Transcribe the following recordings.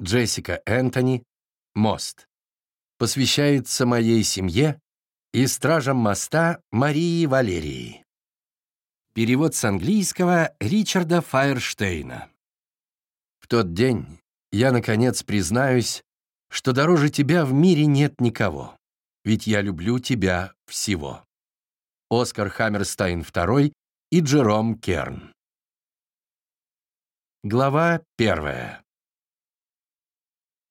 Джессика Энтони, «Мост». Посвящается моей семье и стражам моста Марии Валерии. Перевод с английского Ричарда Файерштейна. В тот день я, наконец, признаюсь, что дороже тебя в мире нет никого, ведь я люблю тебя всего. Оскар Хаммерстайн II и Джером Керн. Глава первая.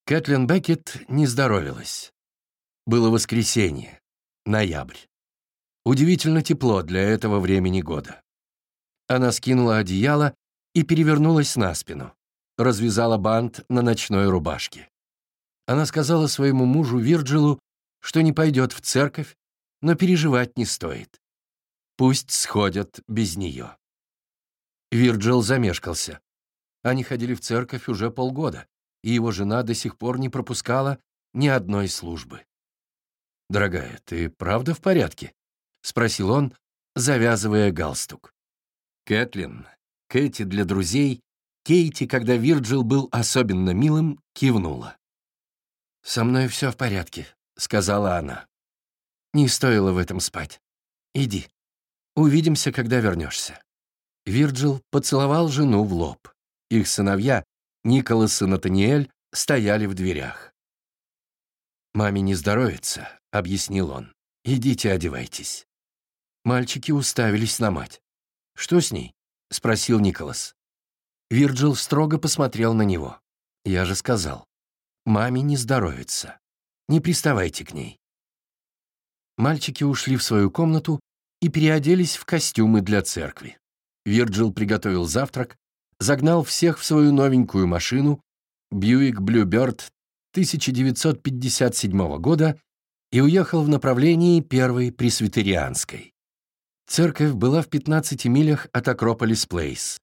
Кэтлин Беккет не здоровилась. Было воскресенье, ноябрь. Удивительно тепло для этого времени года. Она скинула одеяло и перевернулась на спину, развязала бант на ночной рубашке. Она сказала своему мужу Вирджилу, что не пойдет в церковь, но переживать не стоит. Пусть сходят без нее. Вирджил замешкался. Они ходили в церковь уже полгода и его жена до сих пор не пропускала ни одной службы. «Дорогая, ты правда в порядке?» — спросил он, завязывая галстук. Кэтлин, Кэти для друзей, Кейти, когда Вирджил был особенно милым, кивнула. «Со мной все в порядке», — сказала она. «Не стоило в этом спать. Иди. Увидимся, когда вернешься». Вирджил поцеловал жену в лоб. Их сыновья Николас и Натаниэль стояли в дверях. «Маме не здоровится», — объяснил он. «Идите одевайтесь». Мальчики уставились на мать. «Что с ней?» — спросил Николас. Вирджил строго посмотрел на него. «Я же сказал, маме не здоровится. Не приставайте к ней». Мальчики ушли в свою комнату и переоделись в костюмы для церкви. Вирджил приготовил завтрак, загнал всех в свою новенькую машину Бьюик Блюберт 1957 года и уехал в направлении первой пресвитерианской. Церковь была в 15 милях от Акрополис Плейс,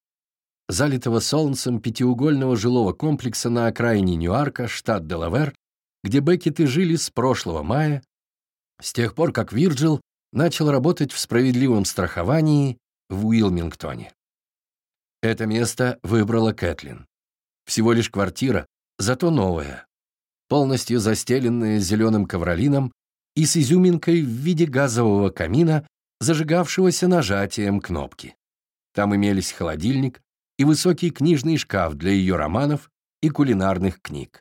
залитого солнцем пятиугольного жилого комплекса на окраине Ньюарка, штат Делавер, где Беккеты жили с прошлого мая, с тех пор, как Вирджил начал работать в справедливом страховании в Уилмингтоне. Это место выбрала Кэтлин. Всего лишь квартира, зато новая, полностью застеленная зеленым ковролином и с изюминкой в виде газового камина, зажигавшегося нажатием кнопки. Там имелись холодильник и высокий книжный шкаф для ее романов и кулинарных книг.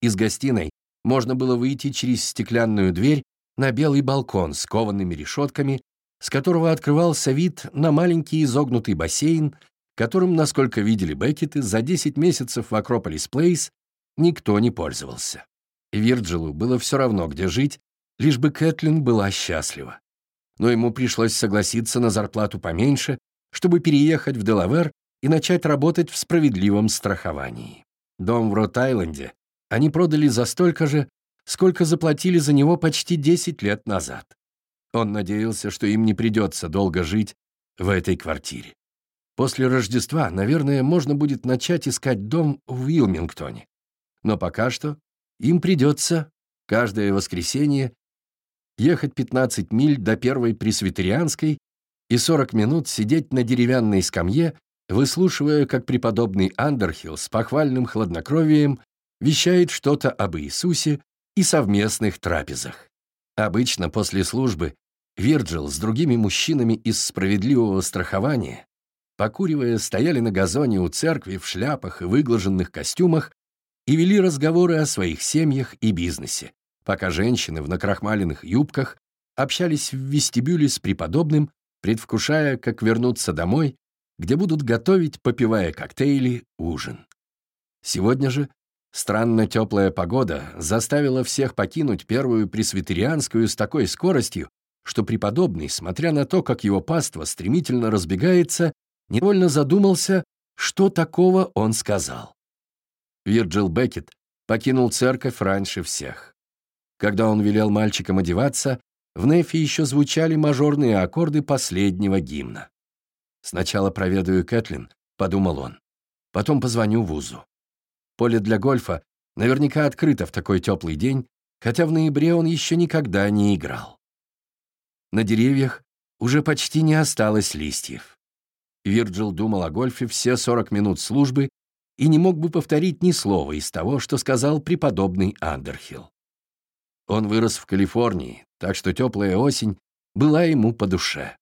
Из гостиной можно было выйти через стеклянную дверь на белый балкон с коваными решетками, с которого открывался вид на маленький изогнутый бассейн которым, насколько видели Беккеты, за 10 месяцев в Акрополис Плейс никто не пользовался. Вирджилу было все равно, где жить, лишь бы Кэтлин была счастлива. Но ему пришлось согласиться на зарплату поменьше, чтобы переехать в Делавер и начать работать в справедливом страховании. Дом в Рот-Айленде они продали за столько же, сколько заплатили за него почти 10 лет назад. Он надеялся, что им не придется долго жить в этой квартире. После Рождества, наверное, можно будет начать искать дом в Уилмингтоне. Но пока что им придется каждое воскресенье ехать 15 миль до первой пресвитерианской и 40 минут сидеть на деревянной скамье, выслушивая, как преподобный Андерхилл с похвальным хладнокровием вещает что-то об Иисусе и совместных трапезах. Обычно после службы Вирджил с другими мужчинами из справедливого страхования покуривая, стояли на газоне у церкви в шляпах и выглаженных костюмах и вели разговоры о своих семьях и бизнесе, пока женщины в накрахмаленных юбках общались в вестибюле с преподобным, предвкушая, как вернуться домой, где будут готовить, попивая коктейли, ужин. Сегодня же странно теплая погода заставила всех покинуть первую пресвитерианскую с такой скоростью, что преподобный, смотря на то, как его паства стремительно разбегается, невольно задумался, что такого он сказал. Вирджил Беккет покинул церковь раньше всех. Когда он велел мальчикам одеваться, в Нефе еще звучали мажорные аккорды последнего гимна. «Сначала проведаю Кэтлин», — подумал он. «Потом позвоню Вузу. Поле для гольфа наверняка открыто в такой теплый день, хотя в ноябре он еще никогда не играл. На деревьях уже почти не осталось листьев. Вирджил думал о гольфе все 40 минут службы и не мог бы повторить ни слова из того, что сказал преподобный Андерхилл. Он вырос в Калифорнии, так что теплая осень была ему по душе.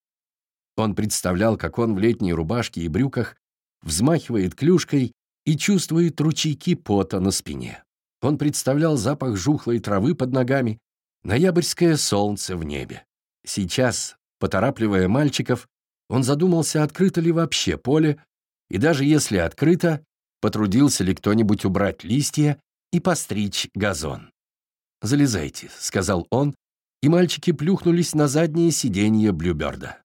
Он представлял, как он в летней рубашке и брюках взмахивает клюшкой и чувствует ручейки пота на спине. Он представлял запах жухлой травы под ногами, ноябрьское солнце в небе. Сейчас, поторапливая мальчиков, он задумался, открыто ли вообще поле, и даже если открыто, потрудился ли кто-нибудь убрать листья и постричь газон. «Залезайте», — сказал он, и мальчики плюхнулись на заднее сиденье Блюберда.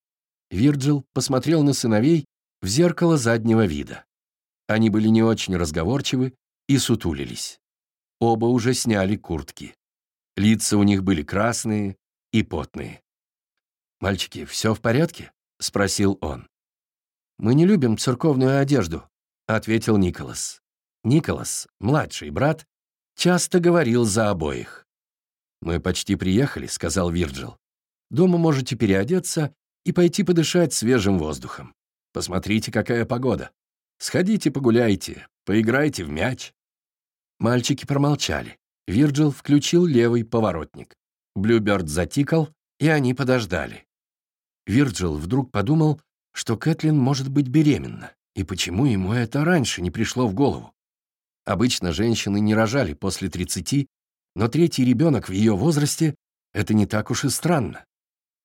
Вирджил посмотрел на сыновей в зеркало заднего вида. Они были не очень разговорчивы и сутулились. Оба уже сняли куртки. Лица у них были красные и потные. «Мальчики, все в порядке?» — спросил он. «Мы не любим церковную одежду», — ответил Николас. Николас, младший брат, часто говорил за обоих. «Мы почти приехали», — сказал Вирджил. «Дома можете переодеться и пойти подышать свежим воздухом. Посмотрите, какая погода. Сходите погуляйте, поиграйте в мяч». Мальчики промолчали. Вирджил включил левый поворотник. Блюберт затикал, и они подождали. Вирджил вдруг подумал, что Кэтлин может быть беременна, и почему ему это раньше не пришло в голову. Обычно женщины не рожали после 30, но третий ребенок в ее возрасте — это не так уж и странно.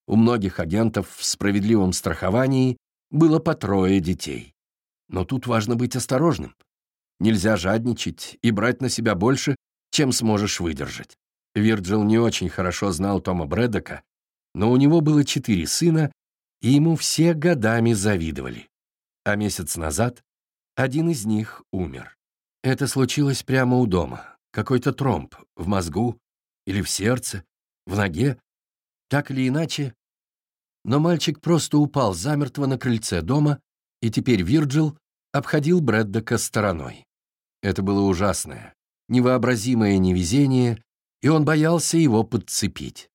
У многих агентов в справедливом страховании было по трое детей. Но тут важно быть осторожным. Нельзя жадничать и брать на себя больше, чем сможешь выдержать. Вирджил не очень хорошо знал Тома Брэддока, но у него было четыре сына, и ему все годами завидовали. А месяц назад один из них умер. Это случилось прямо у дома какой-то тромб в мозгу или в сердце, в ноге, так или иначе. Но мальчик просто упал замертво на крыльце дома, и теперь Вирджил обходил Брэддока стороной. Это было ужасное, невообразимое невезение, и он боялся его подцепить.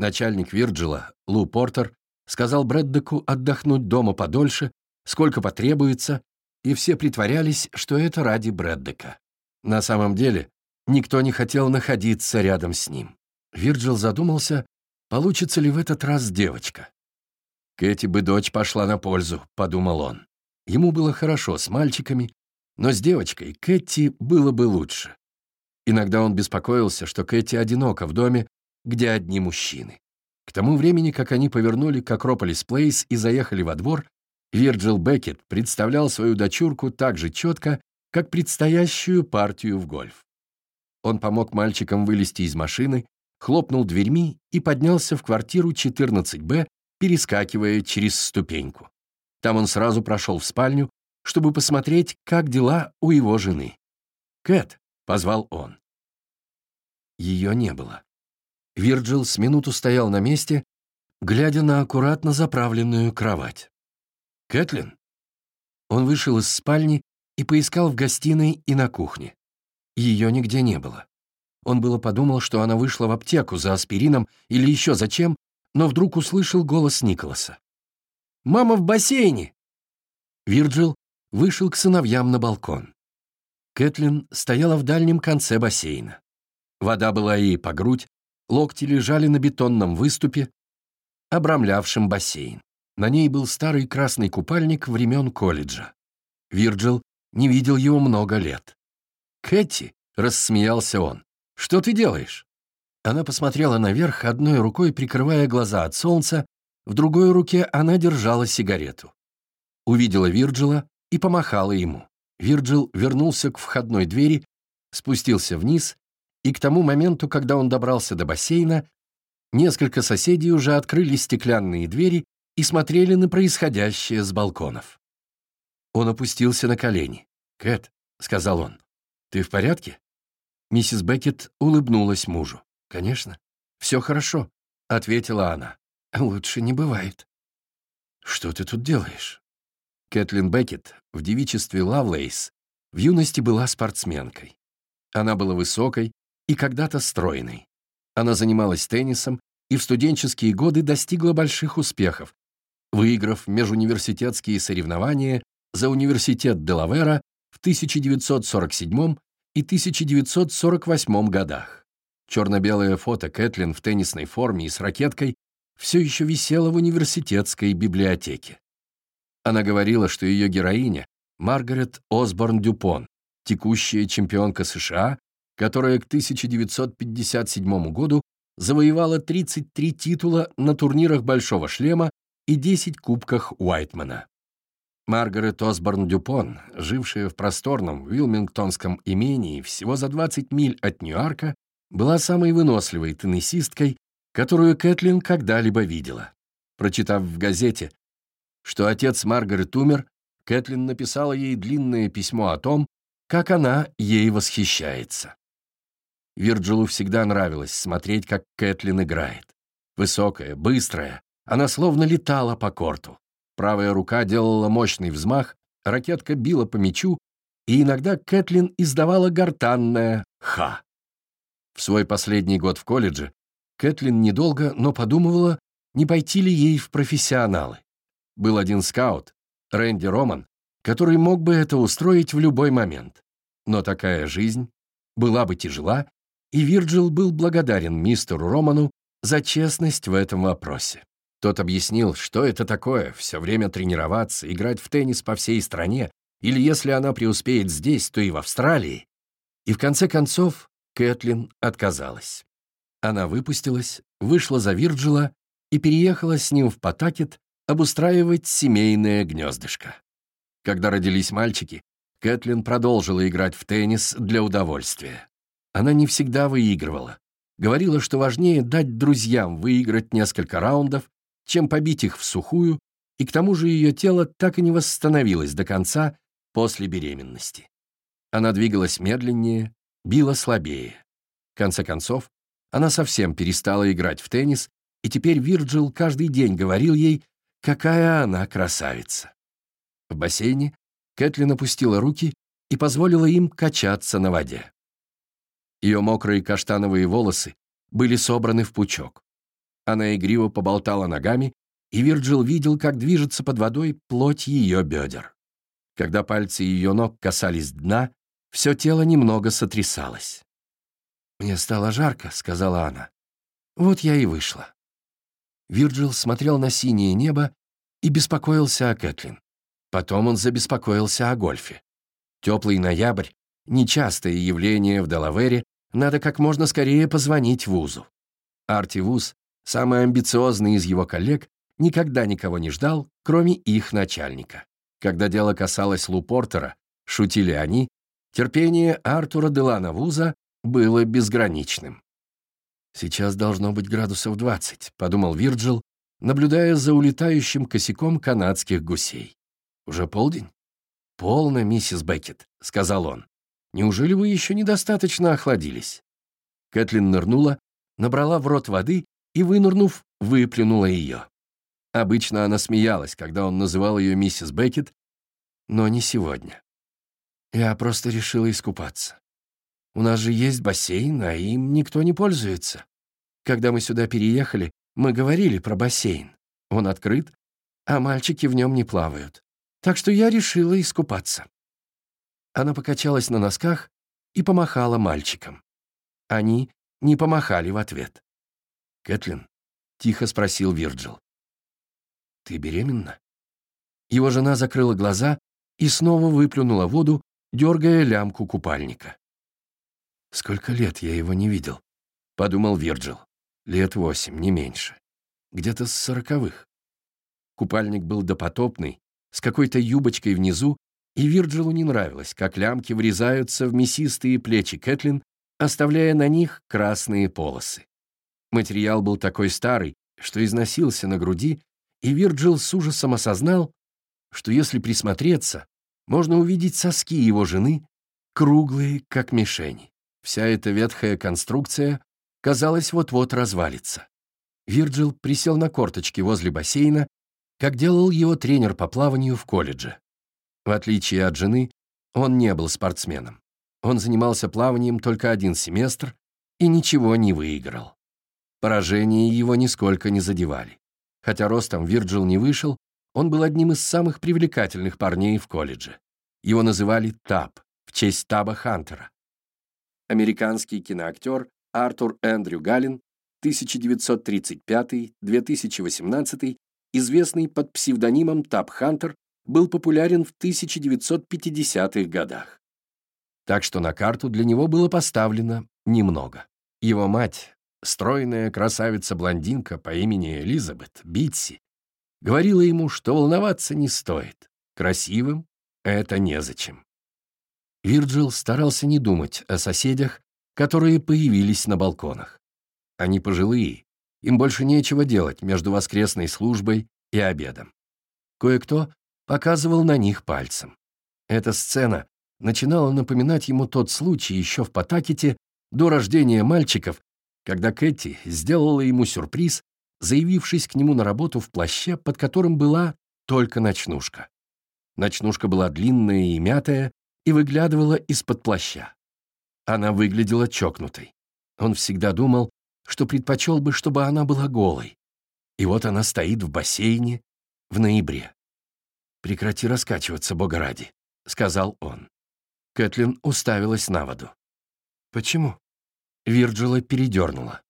Начальник Вирджила, Лу Портер, сказал Брэддоку отдохнуть дома подольше, сколько потребуется, и все притворялись, что это ради Брэддока. На самом деле, Никто не хотел находиться рядом с ним. Вирджил задумался, получится ли в этот раз девочка. Кэти бы дочь пошла на пользу, подумал он. Ему было хорошо с мальчиками, но с девочкой Кэти было бы лучше. Иногда он беспокоился, что Кэти одинока в доме, где одни мужчины. К тому времени, как они повернули к Акрополис Плейс и заехали во двор, Вирджил Беккет представлял свою дочурку так же четко, как предстоящую партию в гольф. Он помог мальчикам вылезти из машины, хлопнул дверьми и поднялся в квартиру 14-Б, перескакивая через ступеньку. Там он сразу прошел в спальню, чтобы посмотреть, как дела у его жены. «Кэт», — позвал он. Ее не было. Вирджил с минуту стоял на месте, глядя на аккуратно заправленную кровать. «Кэтлин?» Он вышел из спальни и поискал в гостиной и на кухне. Ее нигде не было. Он было подумал, что она вышла в аптеку за аспирином или еще зачем, но вдруг услышал голос Николаса. «Мама в бассейне!» Вирджил вышел к сыновьям на балкон. Кэтлин стояла в дальнем конце бассейна. Вода была ей по грудь, локти лежали на бетонном выступе, обрамлявшем бассейн. На ней был старый красный купальник времен колледжа. Вирджил не видел его много лет. «Кэти!» — рассмеялся он. «Что ты делаешь?» Она посмотрела наверх, одной рукой прикрывая глаза от солнца, в другой руке она держала сигарету. Увидела Вирджила и помахала ему. Вирджил вернулся к входной двери, спустился вниз, и к тому моменту, когда он добрался до бассейна, несколько соседей уже открыли стеклянные двери и смотрели на происходящее с балконов. Он опустился на колени. «Кэт», — сказал он, «Ты в порядке?» Миссис Беккет улыбнулась мужу. «Конечно. Все хорошо», — ответила она. «Лучше не бывает». «Что ты тут делаешь?» Кэтлин Беккет в девичестве Лавлейс в юности была спортсменкой. Она была высокой и когда-то стройной. Она занималась теннисом и в студенческие годы достигла больших успехов, выиграв межуниверситетские соревнования за университет Делавера 1947 и 1948 годах. Черно-белое фото Кэтлин в теннисной форме и с ракеткой все еще висело в университетской библиотеке. Она говорила, что ее героиня — Маргарет Осборн Дюпон, текущая чемпионка США, которая к 1957 году завоевала 33 титула на турнирах «Большого шлема» и 10 кубках Уайтмана. Маргарет Осборн Дюпон, жившая в просторном Вилмингтонском имении всего за 20 миль от Ньюарка, была самой выносливой теннисисткой, которую Кэтлин когда-либо видела. Прочитав в газете, что отец Маргарет умер, Кэтлин написала ей длинное письмо о том, как она ей восхищается. Вирджилу всегда нравилось смотреть, как Кэтлин играет. Высокая, быстрая, она словно летала по корту. Правая рука делала мощный взмах, ракетка била по мячу, и иногда Кэтлин издавала гортанное «ха». В свой последний год в колледже Кэтлин недолго, но подумывала, не пойти ли ей в профессионалы. Был один скаут, Рэнди Роман, который мог бы это устроить в любой момент. Но такая жизнь была бы тяжела, и Вирджил был благодарен мистеру Роману за честность в этом вопросе. Тот объяснил, что это такое, все время тренироваться, играть в теннис по всей стране, или если она преуспеет здесь, то и в Австралии. И в конце концов Кэтлин отказалась. Она выпустилась, вышла за Вирджила и переехала с ним в Потакет обустраивать семейное гнездышко. Когда родились мальчики, Кэтлин продолжила играть в теннис для удовольствия. Она не всегда выигрывала. Говорила, что важнее дать друзьям выиграть несколько раундов, чем побить их в сухую, и к тому же ее тело так и не восстановилось до конца после беременности. Она двигалась медленнее, била слабее. В конце концов, она совсем перестала играть в теннис, и теперь Вирджил каждый день говорил ей, какая она красавица. В бассейне Кэтлин опустила руки и позволила им качаться на воде. Ее мокрые каштановые волосы были собраны в пучок. Она игриво поболтала ногами, и Вирджил видел, как движется под водой плоть ее бедер. Когда пальцы ее ног касались дна, все тело немного сотрясалось. «Мне стало жарко», — сказала она. «Вот я и вышла». Вирджил смотрел на синее небо и беспокоился о Кэтлин. Потом он забеспокоился о гольфе. Теплый ноябрь — нечастое явление в Делавере, надо как можно скорее позвонить Вузу. Арти Вуз, самый амбициозный из его коллег, никогда никого не ждал, кроме их начальника. Когда дело касалось Лу Портера, шутили они, терпение Артура Делана Вуза было безграничным. «Сейчас должно быть градусов 20», — подумал Вирджил, наблюдая за улетающим косяком канадских гусей. «Уже полдень?» «Полно, миссис Беккет», — сказал он. «Неужели вы еще недостаточно охладились?» Кэтлин нырнула, набрала в рот воды и, вынырнув, выплюнула ее. Обычно она смеялась, когда он называл ее миссис Беккет, но не сегодня. Я просто решила искупаться. У нас же есть бассейн, а им никто не пользуется. Когда мы сюда переехали, мы говорили про бассейн. Он открыт, а мальчики в нем не плавают. Так что я решила искупаться. Она покачалась на носках и помахала мальчикам. Они не помахали в ответ. «Кэтлин?» — тихо спросил Вирджил. «Ты беременна?» Его жена закрыла глаза и снова выплюнула воду, дергая лямку купальника. «Сколько лет я его не видел?» — подумал Вирджил. «Лет восемь, не меньше. Где-то с сороковых». Купальник был допотопный, с какой-то юбочкой внизу, и Вирджилу не нравилось, как лямки врезаются в мясистые плечи Кэтлин, оставляя на них красные полосы. Материал был такой старый, что износился на груди, и Вирджил с ужасом осознал, что если присмотреться, можно увидеть соски его жены, круглые, как мишени. Вся эта ветхая конструкция, казалось, вот-вот развалится. Вирджил присел на корточки возле бассейна, как делал его тренер по плаванию в колледже. В отличие от жены, он не был спортсменом. Он занимался плаванием только один семестр и ничего не выиграл. Поражения его нисколько не задевали. Хотя ростом Вирджил не вышел, он был одним из самых привлекательных парней в колледже. Его называли Таб в честь Таба Хантера. Американский киноактер Артур Эндрю Галлин 1935-2018, известный под псевдонимом Таб Хантер, был популярен в 1950-х годах. Так что на карту для него было поставлено немного. Его мать, стройная красавица-блондинка по имени Элизабет Битси, говорила ему, что волноваться не стоит. Красивым это незачем. Вирджил старался не думать о соседях, которые появились на балконах. Они пожилые, им больше нечего делать между воскресной службой и обедом. Кое-кто показывал на них пальцем. Эта сцена начинала напоминать ему тот случай еще в Потакете до рождения мальчиков, когда Кэти сделала ему сюрприз, заявившись к нему на работу в плаще, под которым была только ночнушка. Ночнушка была длинная и мятая и выглядывала из-под плаща. Она выглядела чокнутой. Он всегда думал, что предпочел бы, чтобы она была голой. И вот она стоит в бассейне в ноябре. «Прекрати раскачиваться, бога ради», — сказал он. Кэтлин уставилась на воду. «Почему?» Вирджила передернула.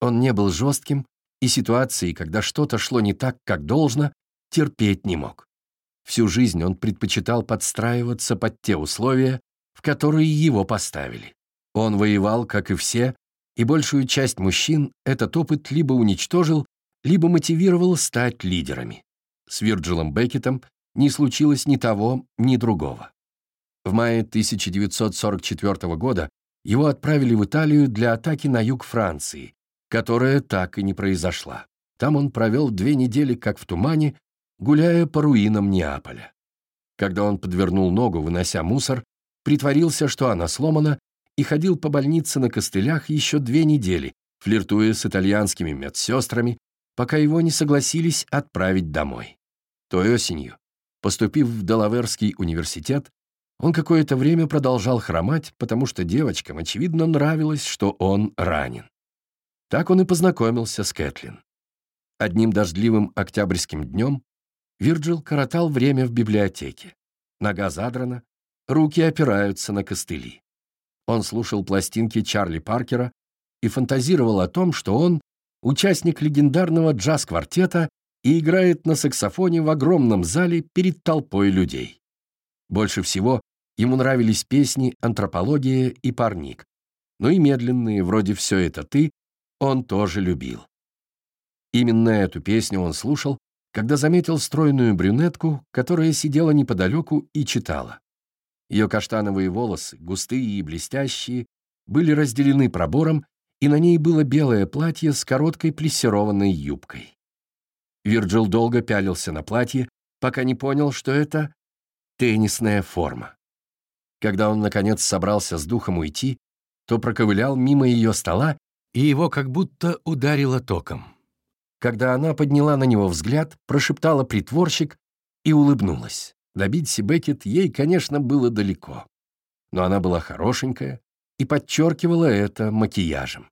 Он не был жестким, и ситуации, когда что-то шло не так, как должно, терпеть не мог. Всю жизнь он предпочитал подстраиваться под те условия, в которые его поставили. Он воевал, как и все, и большую часть мужчин этот опыт либо уничтожил, либо мотивировал стать лидерами. С Вирджилом Беккетом не случилось ни того, ни другого. В мае 1944 года его отправили в Италию для атаки на юг Франции, которая так и не произошла. Там он провел две недели как в тумане, гуляя по руинам Неаполя. Когда он подвернул ногу, вынося мусор, притворился, что она сломана, и ходил по больнице на костылях еще две недели, флиртуя с итальянскими медсестрами, пока его не согласились отправить домой. Той осенью, поступив в Делаверский университет, он какое-то время продолжал хромать, потому что девочкам, очевидно, нравилось, что он ранен. Так он и познакомился с Кэтлин. Одним дождливым октябрьским днем Вирджил коротал время в библиотеке. Нога задрана, руки опираются на костыли. Он слушал пластинки Чарли Паркера и фантазировал о том, что он участник легендарного джаз-квартета и играет на саксофоне в огромном зале перед толпой людей. Больше всего ему нравились песни «Антропология» и «Парник», но и медленные, вроде «Все это ты», он тоже любил. Именно эту песню он слушал, когда заметил стройную брюнетку, которая сидела неподалеку и читала. Ее каштановые волосы, густые и блестящие, были разделены пробором, и на ней было белое платье с короткой плессированной юбкой. Вирджил долго пялился на платье, пока не понял, что это теннисная форма. Когда он, наконец, собрался с духом уйти, то проковылял мимо ее стола, и его как будто ударило током. Когда она подняла на него взгляд, прошептала притворщик и улыбнулась. До Битси Беккет ей, конечно, было далеко. Но она была хорошенькая и подчеркивала это макияжем.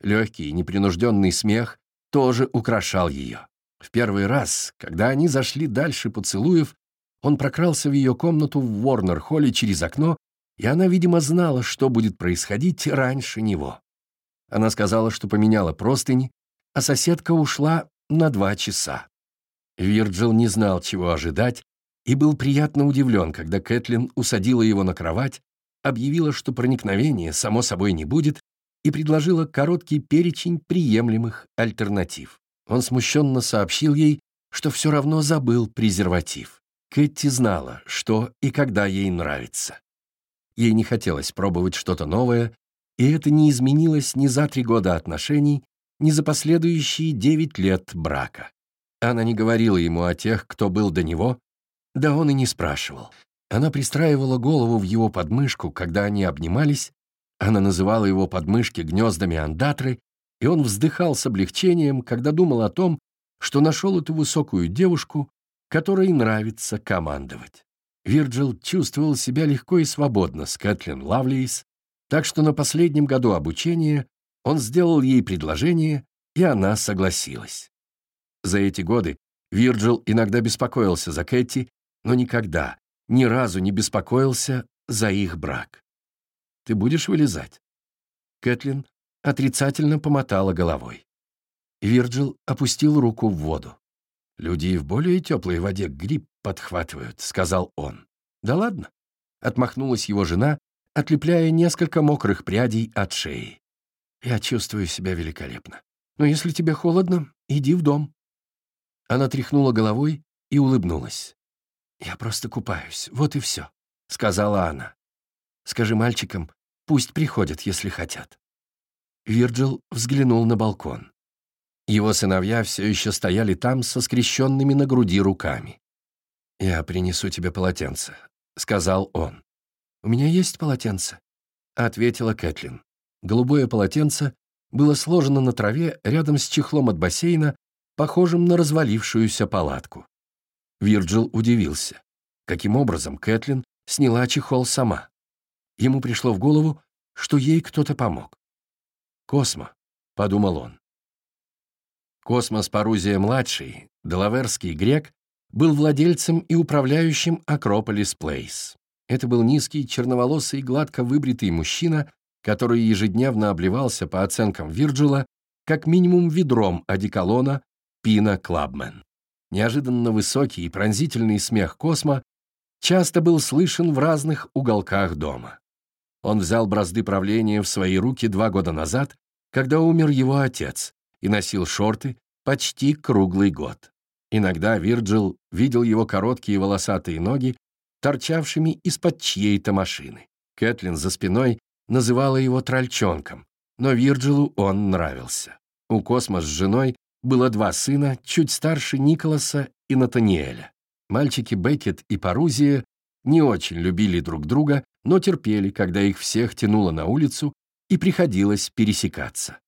Легкий, непринужденный смех тоже украшал ее. В первый раз, когда они зашли дальше поцелуев, он прокрался в ее комнату в Уорнер-холле через окно, и она, видимо, знала, что будет происходить раньше него. Она сказала, что поменяла простыни, а соседка ушла на два часа. Вирджил не знал, чего ожидать, и был приятно удивлен, когда Кэтлин усадила его на кровать, объявила, что проникновения, само собой, не будет, и предложила короткий перечень приемлемых альтернатив. Он смущенно сообщил ей, что все равно забыл презерватив. Кэти знала, что и когда ей нравится. Ей не хотелось пробовать что-то новое, и это не изменилось ни за три года отношений, ни за последующие девять лет брака. Она не говорила ему о тех, кто был до него, да он и не спрашивал. Она пристраивала голову в его подмышку, когда они обнимались, она называла его подмышки гнездами андатры, и он вздыхал с облегчением, когда думал о том, что нашел эту высокую девушку, которой нравится командовать. Вирджил чувствовал себя легко и свободно с Кэтлин Лавлейс, так что на последнем году обучения он сделал ей предложение, и она согласилась. За эти годы Вирджил иногда беспокоился за Кэти, но никогда, ни разу не беспокоился за их брак. «Ты будешь вылезать?» Кэтлин отрицательно помотала головой. Вирджил опустил руку в воду. «Люди в более теплой воде гриб подхватывают», — сказал он. «Да ладно», — отмахнулась его жена, отлепляя несколько мокрых прядей от шеи. «Я чувствую себя великолепно. Но если тебе холодно, иди в дом». Она тряхнула головой и улыбнулась. «Я просто купаюсь, вот и все», — сказала она. «Скажи мальчикам, пусть приходят, если хотят». Вирджил взглянул на балкон. Его сыновья все еще стояли там со скрещенными на груди руками. «Я принесу тебе полотенце», — сказал он. «У меня есть полотенце», — ответила Кэтлин. Голубое полотенце было сложено на траве рядом с чехлом от бассейна, похожим на развалившуюся палатку. Вирджил удивился. Каким образом Кэтлин сняла чехол сама? Ему пришло в голову, что ей кто-то помог. «Космо», — подумал он. Космо Спарузия-младший, делаверский грек, был владельцем и управляющим Акрополис Плейс. Это был низкий, черноволосый, гладко выбритый мужчина, который ежедневно обливался, по оценкам Вирджила, как минимум ведром одеколона Pinaud Clubman. Неожиданно высокий и пронзительный смех Космо часто был слышен в разных уголках дома. Он взял бразды правления в свои руки два года назад, когда умер его отец, и носил шорты почти круглый год. Иногда Вирджил видел его короткие волосатые ноги, торчавшими из-под чьей-то машины. Кэтлин за спиной называла его трольчонком, но Вирджилу он нравился. У Космо с женой было два сына, чуть старше Николаса и Натаниэля. Мальчики Беккет и Парузия не очень любили друг друга, но терпели, когда их всех тянуло на улицу и приходилось пересекаться.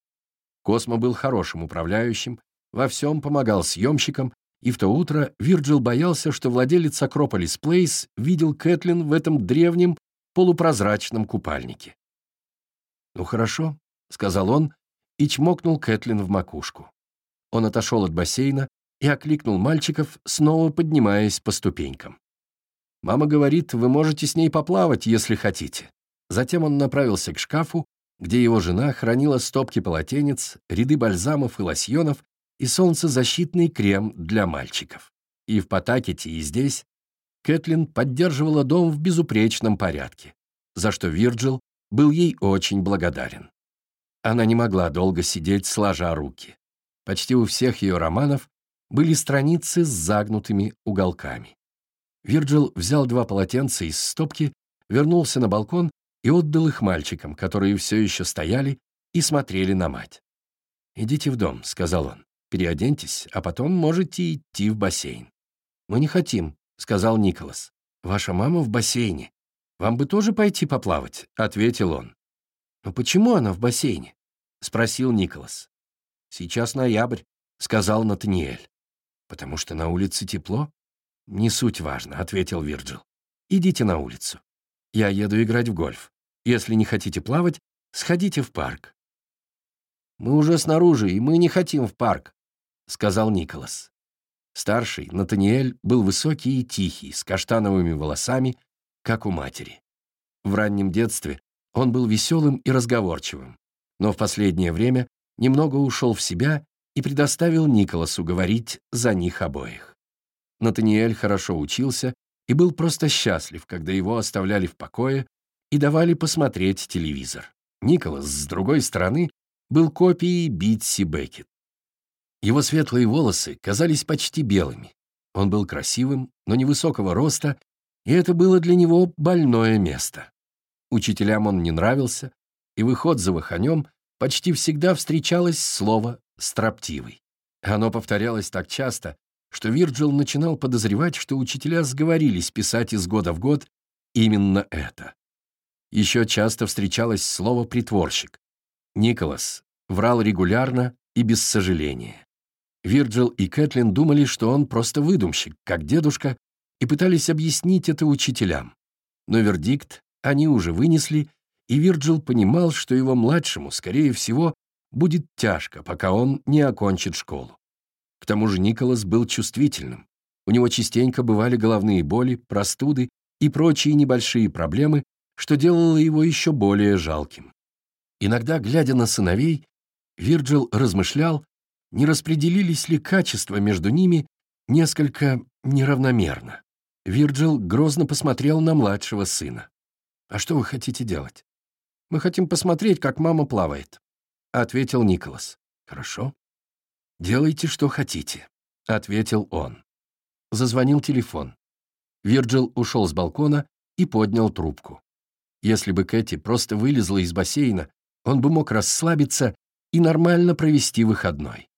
Космо был хорошим управляющим, во всем помогал съемщикам и в то утро Вирджил боялся, что владелец Акрополис Плейс видел Кэтлин в этом древнем полупрозрачном купальнике. «Ну хорошо», — сказал он и чмокнул Кэтлин в макушку. Он отошел от бассейна и окликнул мальчиков, снова поднимаясь по ступенькам. «Мама говорит, вы можете с ней поплавать, если хотите». Затем он направился к шкафу, где его жена хранила стопки полотенец, ряды бальзамов и лосьонов и солнцезащитный крем для мальчиков. И в Потакете, и здесь Кэтлин поддерживала дом в безупречном порядке, за что Вирджил был ей очень благодарен. Она не могла долго сидеть, сложа руки. Почти у всех ее романов были страницы с загнутыми уголками. Вирджил взял два полотенца из стопки, вернулся на балкон и отдал их мальчикам, которые все еще стояли и смотрели на мать. «Идите в дом», — сказал он. Переоденьтесь, а потом можете идти в бассейн». «Мы не хотим», — сказал Николас. «Ваша мама в бассейне. Вам бы тоже пойти поплавать?» — ответил он. «Но почему она в бассейне?» — спросил Николас. «Сейчас ноябрь», — сказал Натаниэль. «Потому что на улице тепло?» «Не суть важно», — ответил Вирджил. «Идите на улицу. Я еду играть в гольф. Если не хотите плавать, сходите в парк». «Мы уже снаружи, и мы не хотим в парк», — сказал Николас. Старший, Натаниэль, был высокий и тихий, с каштановыми волосами, как у матери. В раннем детстве он был веселым и разговорчивым, но в последнее время немного ушел в себя и предоставил Николасу говорить за них обоих. Натаниэль хорошо учился и был просто счастлив, когда его оставляли в покое и давали посмотреть телевизор. Николас, с другой стороны, был копией Битси Беккет. Его светлые волосы казались почти белыми. Он был красивым, но невысокого роста, и это было для него больное место. Учителям он не нравился, и в их отзывах о нем почти всегда встречалось слово «строптивый». Оно повторялось так часто, что Вирджил начинал подозревать, что учителя сговорились писать из года в год именно это. Еще часто встречалось слово «притворщик». Николас врал регулярно и без сожаления. Вирджил и Кэтлин думали, что он просто выдумщик, как дедушка, и пытались объяснить это учителям. Но вердикт они уже вынесли, и Вирджил понимал, что его младшему, скорее всего, будет тяжко, пока он не окончит школу. К тому же Николас был чувствительным. У него частенько бывали головные боли, простуды и прочие небольшие проблемы, что делало его еще более жалким. Иногда, глядя на сыновей, Вирджил размышлял, не распределились ли качества между ними несколько неравномерно. Вирджил грозно посмотрел на младшего сына. «А что вы хотите делать?» «Мы хотим посмотреть, как мама плавает», — ответил Николас. «Хорошо. Делайте, что хотите», — ответил он. Зазвонил телефон. Вирджил ушел с балкона и поднял трубку. Если бы Кэти просто вылезла из бассейна, он бы мог расслабиться и нормально провести выходной.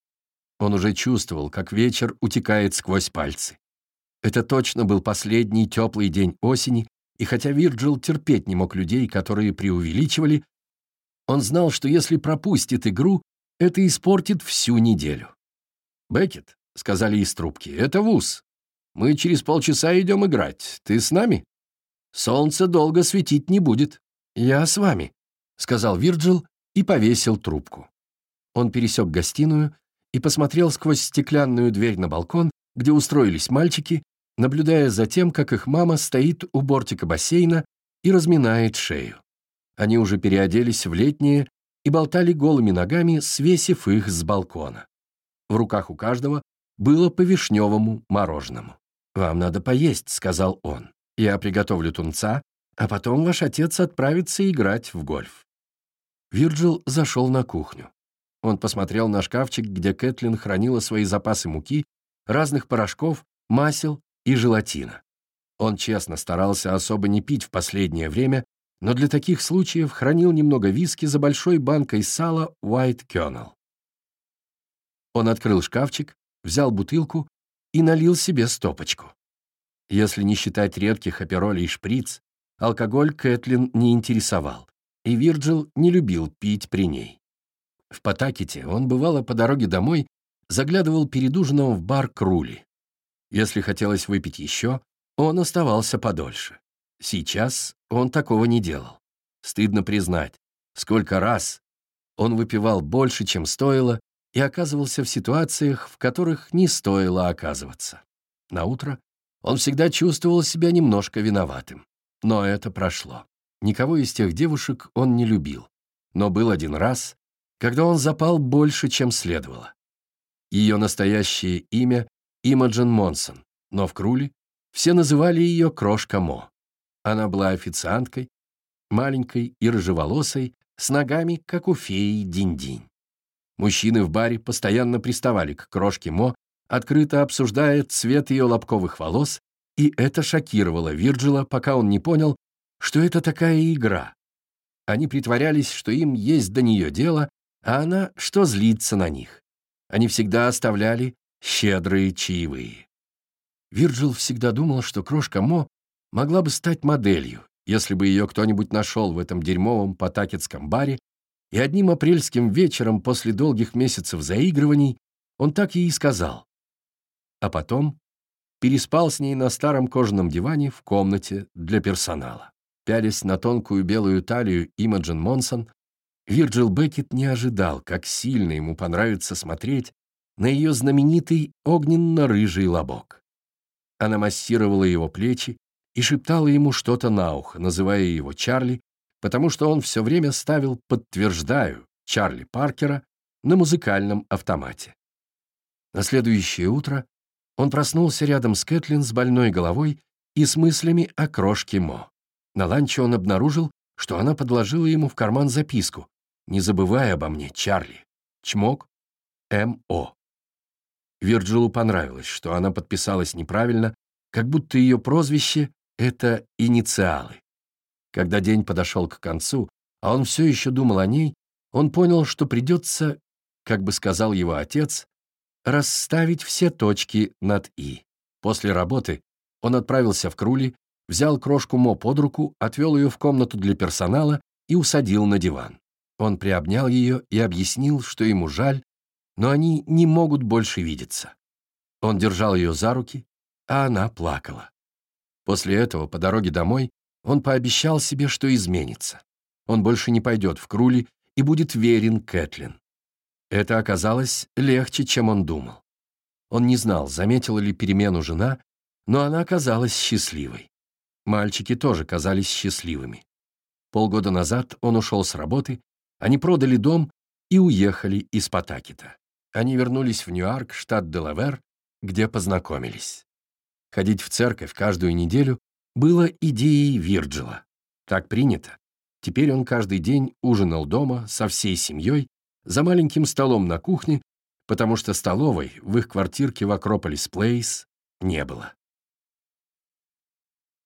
Он уже чувствовал, как вечер утекает сквозь пальцы. Это точно был последний теплый день осени, и хотя Вирджил терпеть не мог людей, которые преувеличивали, он знал, что если пропустит игру, это испортит всю неделю. «Беккет», — сказали из трубки, — «это вуз. Мы через полчаса идем играть. Ты с нами?» «Солнце долго светить не будет. Я с вами», — сказал Вирджил и повесил трубку. Он пересек гостиную и посмотрел сквозь стеклянную дверь на балкон, где устроились мальчики, наблюдая за тем, как их мама стоит у бортика бассейна и разминает шею. Они уже переоделись в летние и болтали голыми ногами, свесив их с балкона. В руках у каждого было по вишневому мороженому. «Вам надо поесть», — сказал он. «Я приготовлю тунца, а потом ваш отец отправится играть в гольф». Вирджил зашел на кухню. Он посмотрел на шкафчик, где Кэтлин хранила свои запасы муки, разных порошков, масел и желатина. Он честно старался особо не пить в последнее время, но для таких случаев хранил немного виски за большой банкой сала White Kernel. Он открыл шкафчик, взял бутылку и налил себе стопочку. Если не считать редких аперолей и шприц, алкоголь Кэтлин не интересовал, и Вирджил не любил пить при ней. В Потакете он, бывало, по дороге домой заглядывал перед ужином в бар Крули. Если хотелось выпить еще, он оставался подольше. Сейчас он такого не делал. Стыдно признать, сколько раз он выпивал больше, чем стоило, и оказывался в ситуациях, в которых не стоило оказываться. На утро он всегда чувствовал себя немножко виноватым. Но это прошло. Никого из тех девушек он не любил. Но был один раз, когда он запал больше, чем следовало. Ее настоящее имя — Имаджин Монсон, но в Круле все называли ее Крошка Мо. Она была официанткой, маленькой и рыжеволосой, с ногами, как у феи Динь-Динь. Мужчины в баре постоянно приставали к Крошке Мо, открыто обсуждая цвет ее лобковых волос, и это шокировало Вирджила, пока он не понял, что это такая игра. Они притворялись, что им есть до нее дело, а она, что злится на них. Они всегда оставляли щедрые чаевые. Вирджил всегда думал, что крошка Мо могла бы стать моделью, если бы ее кто-нибудь нашел в этом дерьмовом потакетском баре, и одним апрельским вечером после долгих месяцев заигрываний он так ей и сказал. А потом переспал с ней на старом кожаном диване в комнате для персонала. Пялись на тонкую белую талию Имаджин Монсон, Вирджил Беккет не ожидал, как сильно ему понравится смотреть на ее знаменитый огненно-рыжий лобок. Она массировала его плечи и шептала ему что-то на ухо, называя его Чарли, потому что он все время ставил «подтверждаю» Чарли Паркера на музыкальном автомате. На следующее утро он проснулся рядом с Кэтлин с больной головой и с мыслями о крошке Мо. На ланче он обнаружил, что она подложила ему в карман записку, не забывай обо мне, Чарли. Чмок. М.О. Вирджилу понравилось, что она подписалась неправильно, как будто ее прозвище — это инициалы. Когда день подошел к концу, а он все еще думал о ней, он понял, что придется, как бы сказал его отец, расставить все точки над «и». После работы он отправился в Крули, взял крошку Мо под руку, отвел ее в комнату для персонала и усадил на диван. Он приобнял ее и объяснил, что ему жаль, но они не могут больше видеться. Он держал ее за руки, а она плакала. После этого, по дороге домой, он пообещал себе, что изменится. Он больше не пойдет в Крули и будет верен Кэтлин. Это оказалось легче, чем он думал. Он не знал, заметила ли перемену жена, но она оказалась счастливой. Мальчики тоже казались счастливыми. Полгода назад он ушел с работы, они продали дом и уехали из Потакита. Они вернулись в Ньюарк, штат Делавер, где познакомились. Ходить в церковь каждую неделю было идеей Вирджила. Так принято. Теперь он каждый день ужинал дома со всей семьей за маленьким столом на кухне, потому что столовой в их квартирке в Акрополис Плейс не было.